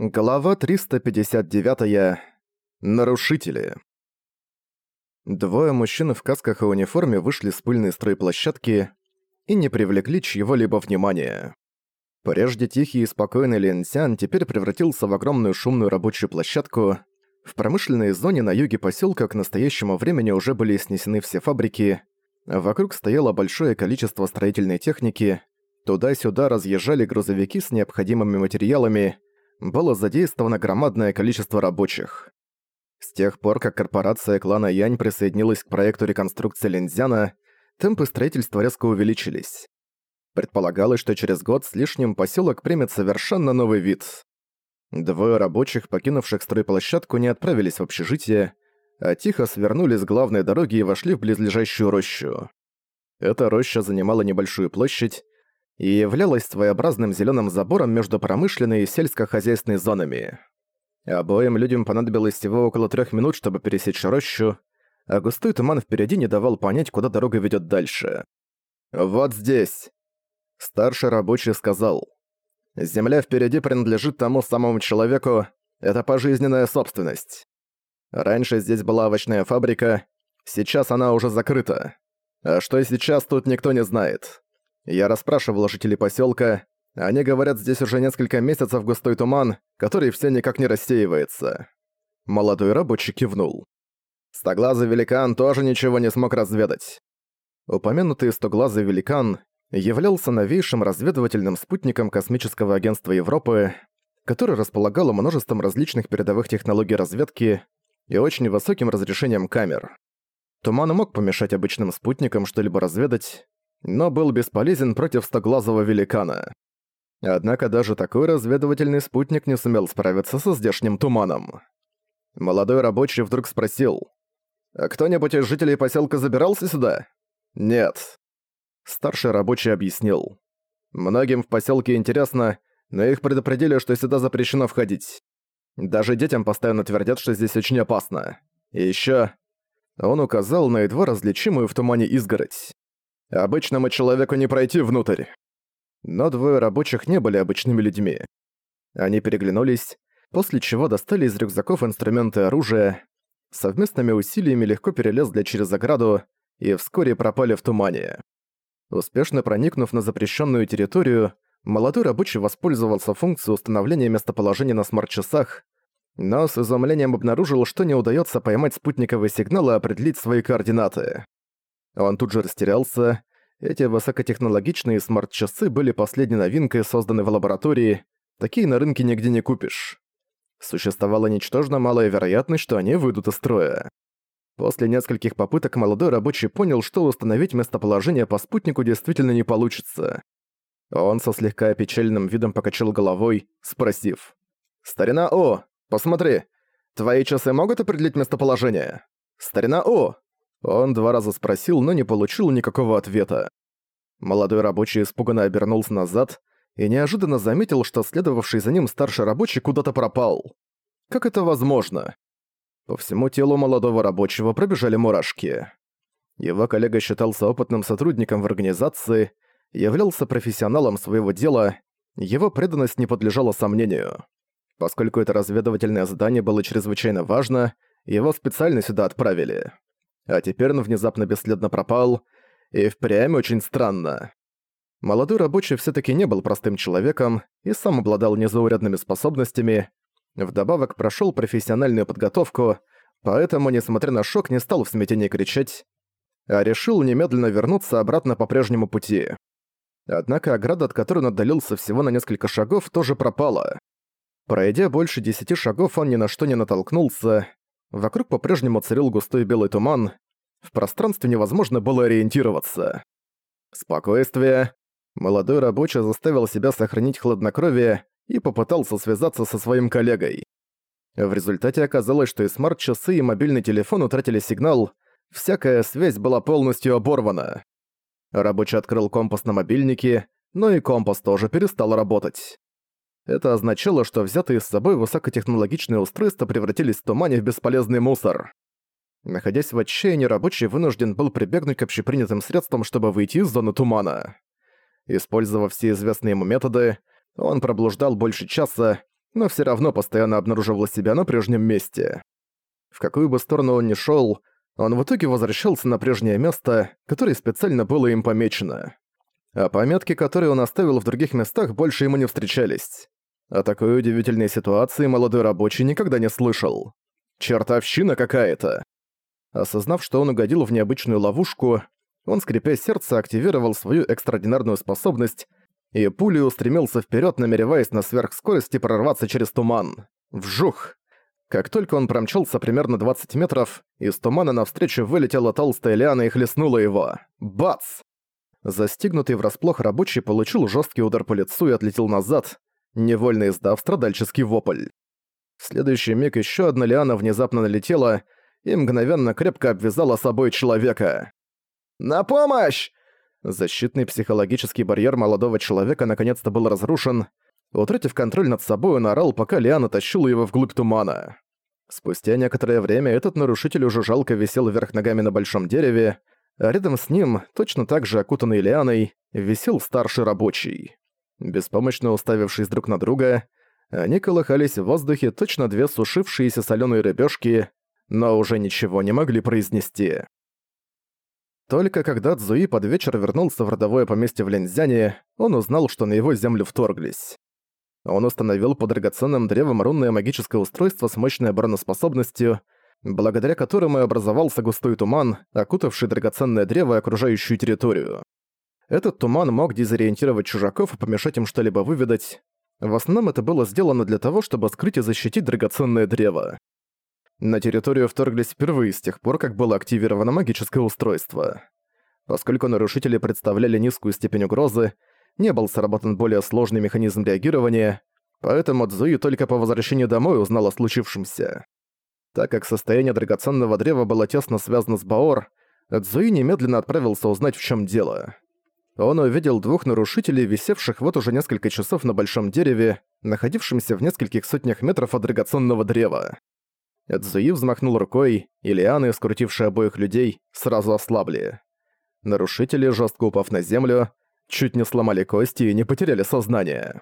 Глава 359. -я. Нарушители. Двое мужчин в касках и униформе вышли с пыльной стройплощадки и не привлекли чьего-либо внимания. Прежде тихий и спокойный Линсян теперь превратился в огромную шумную рабочую площадку. В промышленной зоне на юге поселка к настоящему времени уже были снесены все фабрики. Вокруг стояло большое количество строительной техники. Туда-сюда разъезжали грузовики с необходимыми материалами – было задействовано громадное количество рабочих. С тех пор, как корпорация клана Янь присоединилась к проекту реконструкции Линзяна, темпы строительства резко увеличились. Предполагалось, что через год с лишним поселок примет совершенно новый вид. Двое рабочих, покинувших стройплощадку, не отправились в общежитие, а тихо свернули с главной дороги и вошли в близлежащую рощу. Эта роща занимала небольшую площадь, и являлась своеобразным зеленым забором между промышленной и сельскохозяйственной зонами. Обоим людям понадобилось всего около трех минут, чтобы пересечь рощу, а густой туман впереди не давал понять, куда дорога ведет дальше. «Вот здесь!» Старший рабочий сказал. «Земля впереди принадлежит тому самому человеку, это пожизненная собственность. Раньше здесь была овощная фабрика, сейчас она уже закрыта. А что сейчас, тут никто не знает. Я расспрашивал жителей поселка. Они говорят, здесь уже несколько месяцев густой туман, который все никак не рассеивается. Молодой рабочий кивнул. Стоглазый великан тоже ничего не смог разведать. Упомянутый стоглазый великан являлся новейшим разведывательным спутником космического агентства Европы, который располагало множеством различных передовых технологий разведки и очень высоким разрешением камер. Туман мог помешать обычным спутникам что-либо разведать, но был бесполезен против стоглазого великана. Однако даже такой разведывательный спутник не сумел справиться со здешним туманом. Молодой рабочий вдруг спросил, «А кто-нибудь из жителей поселка забирался сюда?» «Нет». Старший рабочий объяснил. «Многим в поселке интересно, но их предупредили, что сюда запрещено входить. Даже детям постоянно твердят, что здесь очень опасно. И ещё...» Он указал на едва различимую в тумане изгородь. Обычному человеку не пройти внутрь. Но двое рабочих не были обычными людьми. Они переглянулись, после чего достали из рюкзаков инструменты и оружие, совместными усилиями легко перелезли через ограду и вскоре пропали в тумане. Успешно проникнув на запрещенную территорию, молодой рабочий воспользовался функцией установления местоположения на смарт-часах, но с изумлением обнаружил, что не удается поймать спутниковый сигнал и определить свои координаты. Он тут же растерялся. Эти высокотехнологичные смарт-часы были последней новинкой, созданной в лаборатории. Такие на рынке нигде не купишь. Существовала ничтожно малая вероятность, что они выйдут из строя. После нескольких попыток молодой рабочий понял, что установить местоположение по спутнику действительно не получится. Он со слегка опечаленным видом покачал головой, спросив. «Старина О, посмотри, твои часы могут определить местоположение? Старина О, он два раза спросил, но не получил никакого ответа. Молодой рабочий испуганно обернулся назад и неожиданно заметил, что следовавший за ним старший рабочий куда-то пропал. Как это возможно? По всему телу молодого рабочего пробежали мурашки. Его коллега считался опытным сотрудником в организации, являлся профессионалом своего дела, его преданность не подлежала сомнению. Поскольку это разведывательное задание было чрезвычайно важно, его специально сюда отправили. А теперь он внезапно бесследно пропал, и впрямь очень странно. Молодой рабочий все таки не был простым человеком и сам обладал незаурядными способностями, вдобавок прошел профессиональную подготовку, поэтому, несмотря на шок, не стал в смятении кричать, а решил немедленно вернуться обратно по прежнему пути. Однако ограда, от которой он отдалился всего на несколько шагов, тоже пропала. Пройдя больше десяти шагов, он ни на что не натолкнулся, Вокруг по-прежнему царил густой белый туман. В пространстве невозможно было ориентироваться. Спокойствие. Молодой рабочий заставил себя сохранить хладнокровие и попытался связаться со своим коллегой. В результате оказалось, что и смарт-часы, и мобильный телефон утратили сигнал, всякая связь была полностью оборвана. Рабочий открыл компас на мобильнике, но и компас тоже перестал работать. Это означало, что взятые с собой высокотехнологичные устройства превратились в тумане в бесполезный мусор. Находясь в отчаянии, рабочий вынужден был прибегнуть к общепринятым средствам, чтобы выйти из зоны тумана. Использовав все известные ему методы, он проблуждал больше часа, но все равно постоянно обнаруживал себя на прежнем месте. В какую бы сторону он ни шел, он в итоге возвращался на прежнее место, которое специально было им помечено. А пометки, которые он оставил в других местах, больше ему не встречались. О такой удивительной ситуации молодой рабочий никогда не слышал. Чертовщина какая-то. Осознав, что он угодил в необычную ловушку, он, скрипя сердце, активировал свою экстраординарную способность и пулей устремился вперед, намереваясь на сверхскорости прорваться через туман. Вжух! Как только он промчался примерно 20 метров, из тумана навстречу вылетела толстая лиана и хлестнула его. Бац! Застигнутый врасплох рабочий получил жесткий удар по лицу и отлетел назад, невольно издав страдальческий вопль. В следующий миг еще одна лиана внезапно налетела и мгновенно крепко обвязала собой человека. «На помощь!» Защитный психологический барьер молодого человека наконец-то был разрушен. Утратив контроль над собой, он орал, пока Лиана тащила его вглубь тумана. Спустя некоторое время этот нарушитель уже жалко висел вверх ногами на большом дереве, а рядом с ним, точно так же окутанный лианой, висел старший рабочий. Беспомощно уставившись друг на друга, они колыхались в воздухе точно две сушившиеся соленые рыбешки, но уже ничего не могли произнести. Только когда Цзуи под вечер вернулся в родовое поместье в Лензяне, он узнал, что на его землю вторглись. Он установил под драгоценным древом рунное магическое устройство с мощной обороноспособностью, благодаря которому и образовался густой туман, окутавший драгоценное древо и окружающую территорию. Этот туман мог дезориентировать чужаков и помешать им что-либо выведать. В основном это было сделано для того, чтобы скрыть и защитить драгоценное древо. На территорию вторглись впервые с тех пор, как было активировано магическое устройство. Поскольку нарушители представляли низкую степень угрозы, не был сработан более сложный механизм реагирования, поэтому Цзуи только по возвращении домой узнал о случившемся. Так как состояние драгоценного древа было тесно связано с Баор, Цзуи немедленно отправился узнать, в чем дело. Он увидел двух нарушителей, висевших вот уже несколько часов на большом дереве, находившемся в нескольких сотнях метров от драгоценного древа. Цзуи взмахнул рукой, и лианы, скрутившие обоих людей, сразу ослабли. Нарушители, жестко упав на землю, чуть не сломали кости и не потеряли сознание.